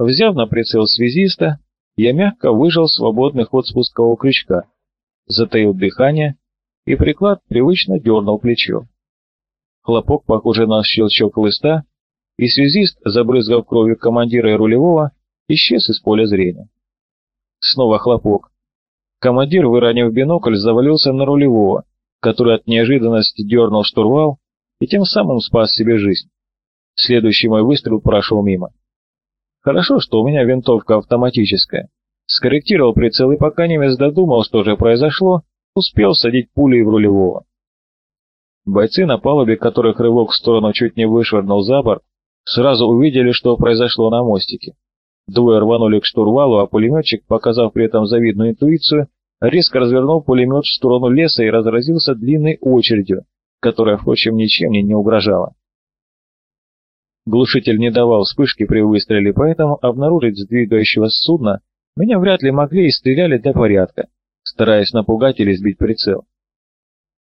Взяв на прицел связиста, я мягко выжал свободный ход спускового крючка, затаил дыхание, и приклад привычно дернул плечо. Хлопок, похожий на щелчок листа, и связист, забрызгав кровью командира и рулевого, исчез из поля зрения. Снова хлопок. Командир, выронив бинокль, завалился на рулевого, который от неожиданности дернул штурвал и тем самым спас себе жизнь. Следующий мой выстрел прошел мимо. Хорошо, что у меня винтовка автоматическая. Скорректировал прицел и пока немец додумал, что же произошло, успел садить пулей в рулевого. Бойцы на палубе, которых рывок в сторону чуть не вышвырнул за борт, сразу увидели, что произошло на мостике. Двое рванули к штурвалу, а пулеметчик, показав при этом завидную интуицию, резко развернул пулемет в сторону леса и разразился длинной очередью, которая, впрочем, ничем мне не угрожала. Глушитель не давал вспышки при выстреле, поэтому обнаружить сдвигающегося судна меня вряд ли могли и стреляли для порядка, стараясь напугать или сбить прицел.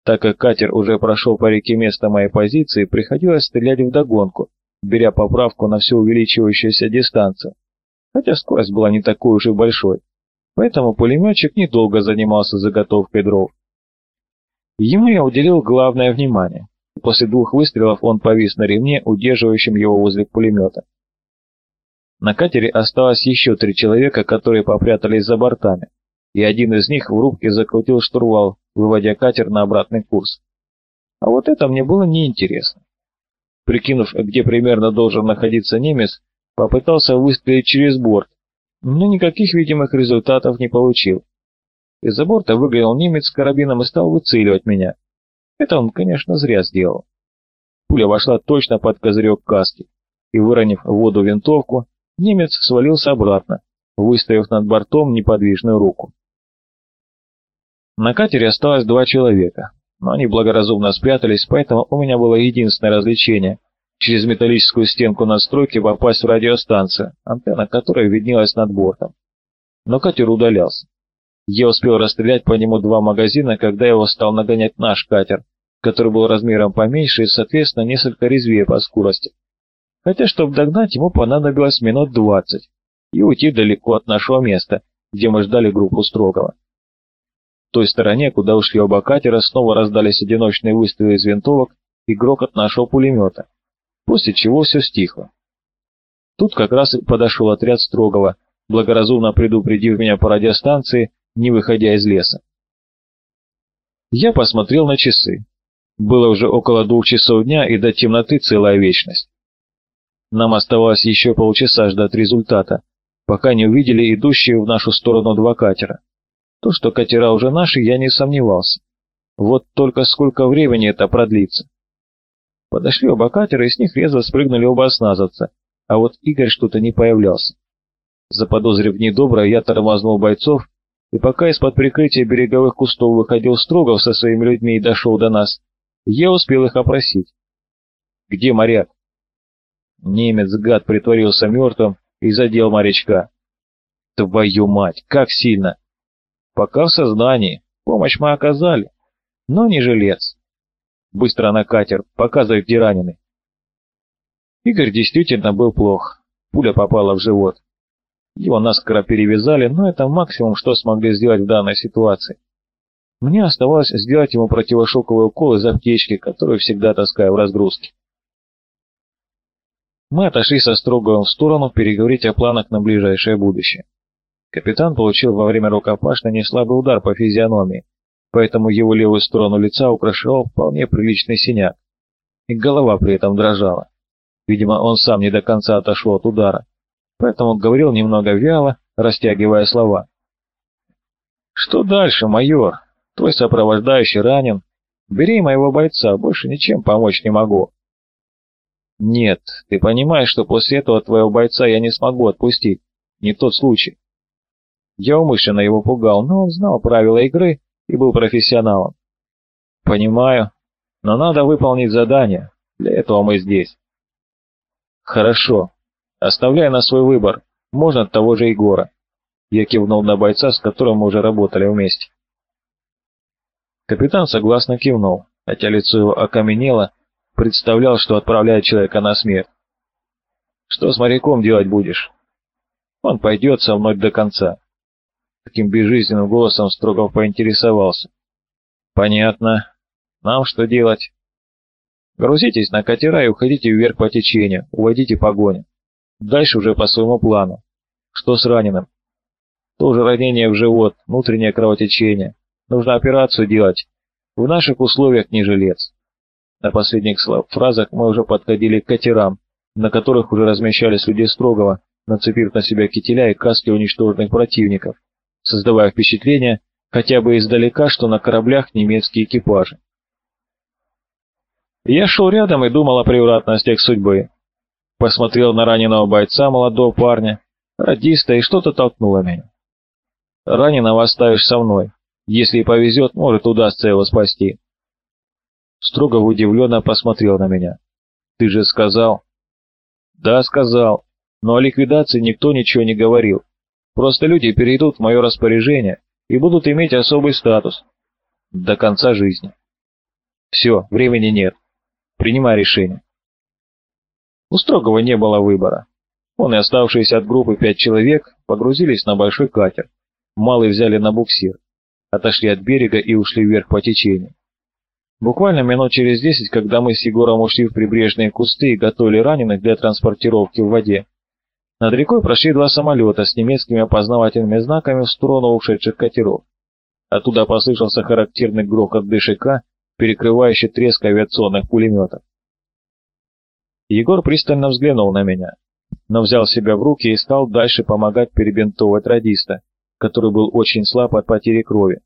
Так как катер уже прошел по реке место моей позиции, приходилось стрелять вдогонку, беря поправку на всю увеличивающуюся дистанцию, хотя скорость была не такой уж и большой, поэтому пулеметчик недолго занимался заготовкой дров. Ему я уделил главное внимание. После двух выстрелов он повис на ремне, удерживающем его возле пулемета. На катере осталось еще три человека, которые попрятались за бортами, и один из них в рубке закрутил штурвал, выводя катер на обратный курс. А вот это мне было неинтересно. Прикинув, где примерно должен находиться немец, попытался выстрелить через борт, но никаких видимых результатов не получил. Из-за борта выглянул немец с карабином и стал выцеливать меня. Это он, конечно, зря сделал. Пуля вошла точно под козырек каски, и, выронив в воду винтовку, немец свалился обратно, выставив над бортом неподвижную руку. На катере осталось два человека, но они благоразумно спрятались, поэтому у меня было единственное развлечение — через металлическую стенку настройки попасть в радиостанцию, антенна которой виднелась над бортом. Но катер удалялся. Я успел расстрелять по нему два магазина, когда его стал нагонять наш катер, который был размером поменьше и, соответственно, несколько резвее по скорости. Хотя, чтобы догнать, ему понадобилось минут двадцать и уйти далеко от нашего места, где мы ждали группу Строгова. В той стороне, куда ушли оба катера, снова раздались одиночные выстрелы из винтовок и грохот нашего пулемета, после чего все стихло. Тут как раз и подошел отряд Строгова, благоразумно предупредив меня по радиостанции, не выходя из леса. Я посмотрел на часы. Было уже около двух часов дня и до темноты целая вечность. Нам оставалось еще полчаса ждать результата, пока не увидели идущие в нашу сторону два катера. То, что катера уже наши, я не сомневался. Вот только сколько времени это продлится. Подошли оба катера, и с них резво спрыгнули оба осназовца, а вот Игорь что-то не появлялся. Заподозрив недоброе, я тормознул бойцов и пока из-под прикрытия береговых кустов выходил Строгов со своими людьми и дошел до нас, я успел их опросить. «Где моряк?» Немец, гад, притворился мертвым и задел морячка. «Твою мать, как сильно!» «Пока в сознании. Помощь мы оказали, но не жилец. Быстро на катер, показывай, где раненый». Игорь действительно был плох. Пуля попала в живот. Его наскоро перевязали, но это максимум, что смогли сделать в данной ситуации. Мне оставалось сделать ему противошоковый укол из аптечки, которую всегда таскаю в разгрузке. Мы отошли со Строговым в сторону переговорить о планах на ближайшее будущее. Капитан получил во время рукопашной неслабый удар по физиономии, поэтому его левую сторону лица украшал вполне приличный синяк, и голова при этом дрожала. Видимо, он сам не до конца отошел от удара поэтому говорил немного вяло, растягивая слова. «Что дальше, майор? Твой сопровождающий ранен. Бери моего бойца, больше ничем помочь не могу». «Нет, ты понимаешь, что после этого твоего бойца я не смогу отпустить. Не тот случай». Я умышленно его пугал, но он знал правила игры и был профессионалом. «Понимаю, но надо выполнить задание. Для этого мы здесь». «Хорошо, Оставляя на свой выбор, можно того же Егора. Я кивнул на бойца, с которым мы уже работали вместе. Капитан согласно кивнул, хотя лицо его окаменело, представлял, что отправляет человека на смерть. «Что с моряком делать будешь?» Он пойдет со мной до конца. Таким безжизненным голосом Строгов поинтересовался. Понятно. Нам что делать? Грузитесь на катера и уходите вверх по течению, уводите погоню. Дальше уже по своему плану. Что с раненым? Тоже ранение в живот, внутреннее кровотечение. Нужно операцию делать. В наших условиях не жилец. На последних фразах мы уже подходили к катерам, на которых уже размещались люди Строгова, нацепив на себя кителя и каски уничтоженных противников, создавая впечатление, хотя бы издалека, что на кораблях немецкие экипажи. Я шел рядом и думал о превратностях судьбы. Посмотрел на раненого бойца, молодого парня, радиста, и что-то толкнуло меня. Раненого оставишь со мной. Если повезет, может, удастся его спасти. Строго удивленно посмотрел на меня. «Ты же сказал...» «Да, сказал. Но о ликвидации никто ничего не говорил. Просто люди перейдут в мое распоряжение и будут иметь особый статус. До конца жизни. Все, времени нет. Принимай решение». У Строгова не было выбора. Он и оставшиеся от группы пять человек погрузились на большой катер. Малый взяли на буксир, отошли от берега и ушли вверх по течению. Буквально минут через десять, когда мы с Егором ушли в прибрежные кусты и готовили раненых для транспортировки в воде, над рекой прошли два самолета с немецкими опознавательными знаками в сторону ушедших катеров. Оттуда послышался характерный грохот ДШК, перекрывающий треск авиационных пулеметов. Егор пристально взглянул на меня, но взял себя в руки и стал дальше помогать перебинтовывать радиста, который был очень слаб от потери крови.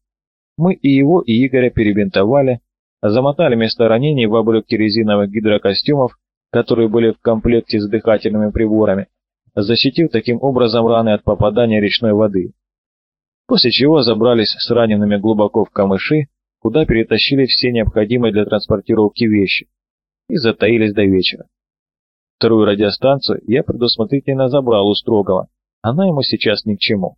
Мы и его, и Игоря перебинтовали, замотали место ранений в обрывки резиновых гидрокостюмов, которые были в комплекте с дыхательными приборами, защитив таким образом раны от попадания речной воды. После чего забрались с ранеными глубоко в камыши, куда перетащили все необходимые для транспортировки вещи, и затаились до вечера. Вторую радиостанцию я предусмотрительно забрал у Строгова, она ему сейчас ни к чему.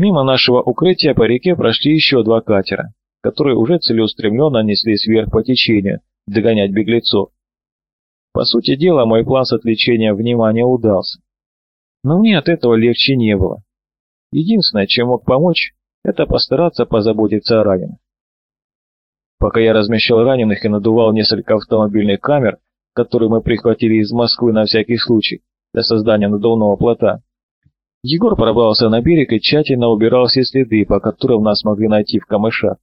Мимо нашего укрытия по реке прошли еще два катера, которые уже целеустремленно неслись вверх по течению, догонять беглецов. По сути дела, мой план с отвлечением внимания удался. Но мне от этого легче не было. Единственное, чем мог помочь, это постараться позаботиться о раненых. Пока я размещал раненых и надувал несколько автомобильных камер, которые мы прихватили из Москвы на всякий случай, для создания надувного плота, Егор пробрался на берег и тщательно убирал все следы, по которым нас могли найти в камышах.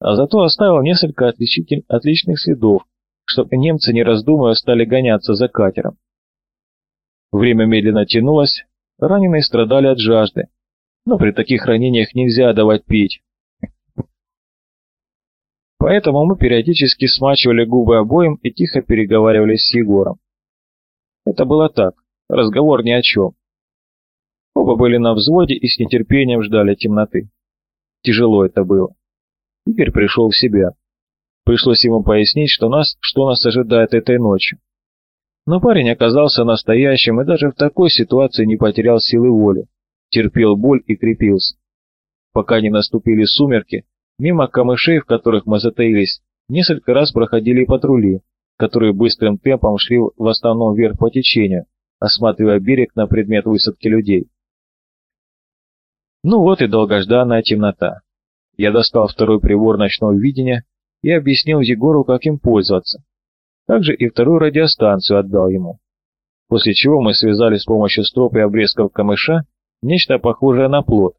А зато оставил несколько отличных следов, чтобы немцы, не раздумывая, стали гоняться за катером. Время медленно тянулось, раненые страдали от жажды, но при таких ранениях нельзя давать пить. Поэтому мы периодически смачивали губы обоим и тихо переговаривались с Егором. Это было так, разговор ни о чем. Оба были на взводе и с нетерпением ждали темноты. Тяжело это было. Игорь пришел в себя. Пришлось ему пояснить, что нас, что нас ожидает этой ночью. Но парень оказался настоящим и даже в такой ситуации не потерял силы воли, терпел боль и крепился. Пока не наступили сумерки, мимо камышей, в которых мы затаились, несколько раз проходили патрули, которые быстрым темпом шли в основном вверх по течению, осматривая берег на предмет высадки людей. Ну вот и долгожданная темнота. Я достал второй прибор ночного видения и объяснил Егору, как им пользоваться. Также и вторую радиостанцию отдал ему. После чего мы связали с помощью строп и обрезков камыша нечто похожее на плот,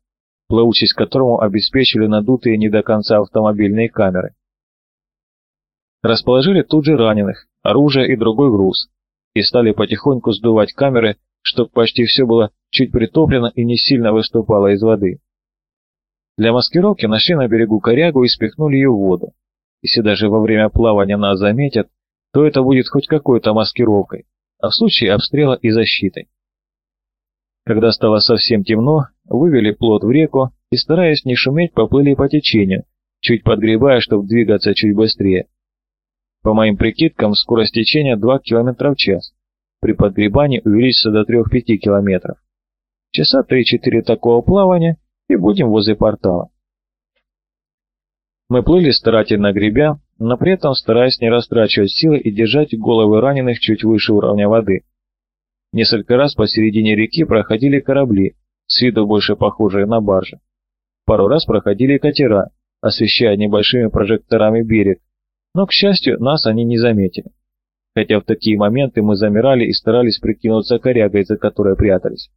плавучесть которому обеспечили надутые не до конца автомобильные камеры. Расположили тут же раненых, оружие и другой груз, и стали потихоньку сдувать камеры, чтобы почти все было чуть притоплено и не сильно выступало из воды. Для маскировки нашли на берегу корягу и спихнули ее в воду. Если даже во время плавания нас заметят, то это будет хоть какой-то маскировкой, а в случае обстрела и защитой. Когда стало совсем темно, вывели плот в реку и, стараясь не шуметь, поплыли по течению, чуть подгребая, чтобы двигаться чуть быстрее. По моим прикидкам, скорость течения 2 км в час. При подгребании увеличится до 3-5 км. Часа 3-4 такого плавания и будем возле портала. Мы плыли старательно гребя, но при этом стараясь не растрачивать силы и держать головы раненых чуть выше уровня воды. Несколько раз посередине реки проходили корабли, с виду больше похожие на баржи. Пару раз проходили катера, освещая небольшими прожекторами берег, но, к счастью, нас они не заметили. Хотя в такие моменты мы замирали и старались прикинуться корягой, за которой прятались.